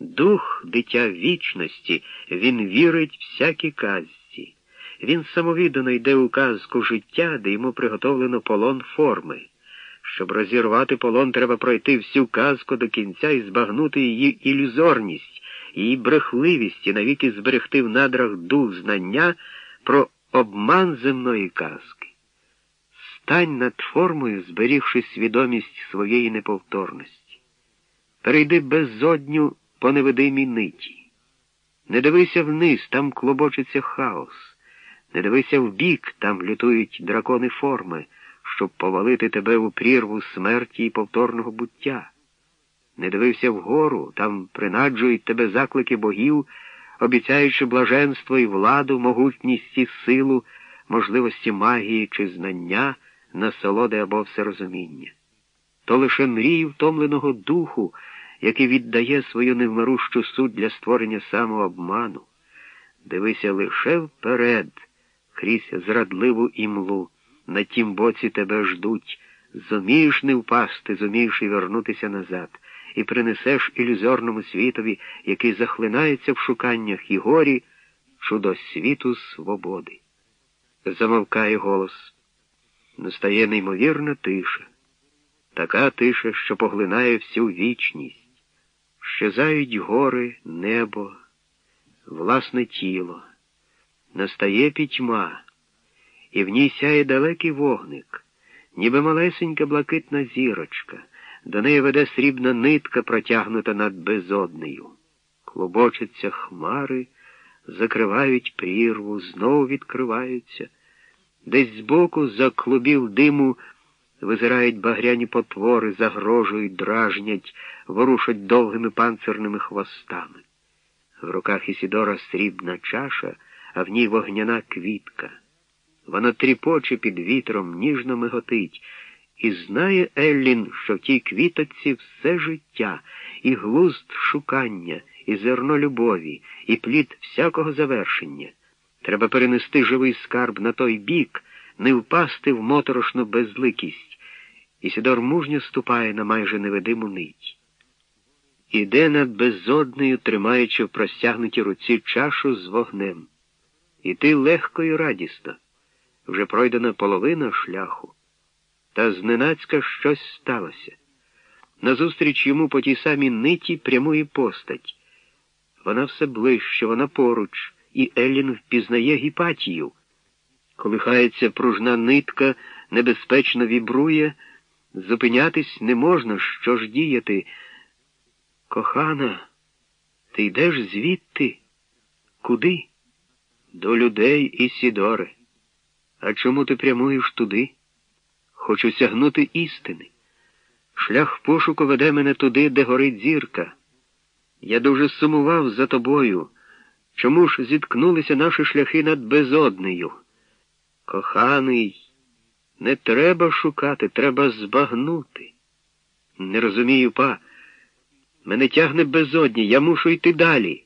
Дух дитя вічності, він вірить всякій казці. Він самовіддано йде у казку життя, де йому приготовлено полон форми. Щоб розірвати полон, треба пройти всю казку до кінця і збагнути її ілюзорність, її брехливість і навіки зберегти в надрах дух знання про обман земної казки. Стань над формою, зберігши свідомість своєї неповторності. Перейди безодню по невидимій ниті. Не дивися вниз, там клобочиться хаос. Не дивися вбік, там лютують дракони форми, щоб повалити тебе у прірву смерті і повторного буття. Не дивився вгору, там принаджують тебе заклики богів, обіцяючи блаженство і владу, могутність і силу, можливості магії чи знання, насолоди або всерозуміння. То лише мрії втомленого духу, який віддає свою невмирущу суть для створення самообману. Дивися лише вперед, крізь зрадливу імлу, на тім боці тебе ждуть, зумієш не впасти, зумієш і вернутися назад, і принесеш ілюзорному світові, який захлинається в шуканнях і горі, чудо світу свободи. Замовкає голос. Настає неймовірна тиша, така тиша, що поглинає всю вічність. Щезають гори, небо, власне тіло. Настає пітьма, і в ній сяє далекий вогник, ніби малесенька блакитна зірочка, до неї веде срібна нитка, протягнута над безоднею. Клубочаться хмари, закривають прірву, знову відкриваються. Десь збоку, за клубів диму, визирають багряні потвори, загрожують, дражнять, ворушать довгими панцирними хвостами. В руках Ісідора срібна чаша, а в ній вогняна квітка. Вона тріпоче під вітром, ніжно миготить, і знає Еллін, що в тій квіточці все життя, і глузд шукання, і зерно любові, і плід всякого завершення. Треба перенести живий скарб на той бік, не впасти в моторошну безликість. Ісідор мужньо ступає на майже невидиму нить. Іде над безоднею, тримаючи в простягнутій руці чашу з вогнем. Іти легко і радісно. Вже пройдена половина шляху. Та зненацька щось сталося. Назустріч йому по тій самій ниті прямує постать. Вона все ближче, вона поруч, і Еллін впізнає гіпатію. Колихається пружна нитка, небезпечно вібрує, зупинятись не можна, що ж діяти. Кохана, ти йдеш звідти? Куди? До людей і Сідори. А чому ти прямуєш туди? Хочу сягнути істини. Шлях пошуку веде мене туди, де горить зірка. Я дуже сумував за тобою. Чому ж зіткнулися наші шляхи над безоднею? Коханий, не треба шукати, треба збагнути. Не розумію, па. Мене тягне безодні, я мушу йти далі.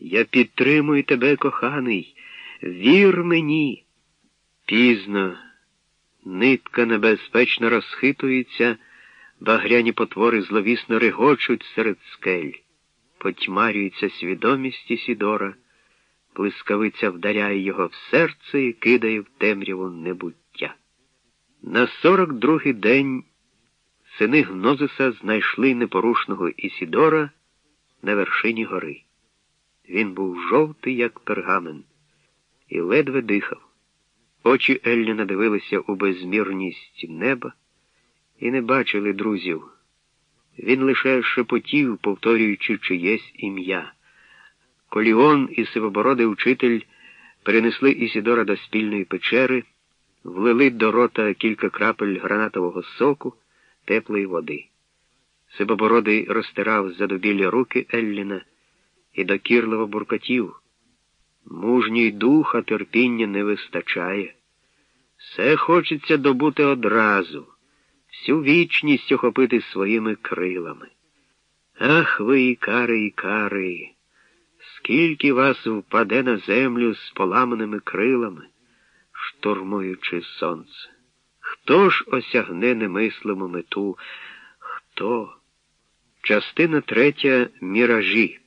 Я підтримую тебе, коханий. Вір мені. Пізно. Нитка небезпечно розхитується, багряні потвори зловісно регочуть серед скель. Потьмарюється свідомість Ісідора, блискавиця вдаряє його в серце і кидає в темряву небуття. На сорок другий день сини Гнозиса знайшли непорушного Ісідора на вершині гори. Він був жовтий, як пергамент, і ледве дихав. Очі Елліна дивилися у безмірність неба і не бачили друзів. Він лише шепотів, повторюючи чиєсь ім'я. Коліон і сивобородий учитель перенесли Ісідора до спільної печери, влили до рота кілька крапель гранатового соку, теплої води. Сивобородий розтирав задобілі руки Елліна і докірливо буркотів. Мужній духа терпіння не вистачає. Все хочеться добути одразу, всю вічність охопити своїми крилами. Ах ви, ікари, ікари, скільки вас впаде на землю з поламаними крилами, штурмуючи сонце. Хто ж осягне немислиму мету? Хто? Частина третя Міражі.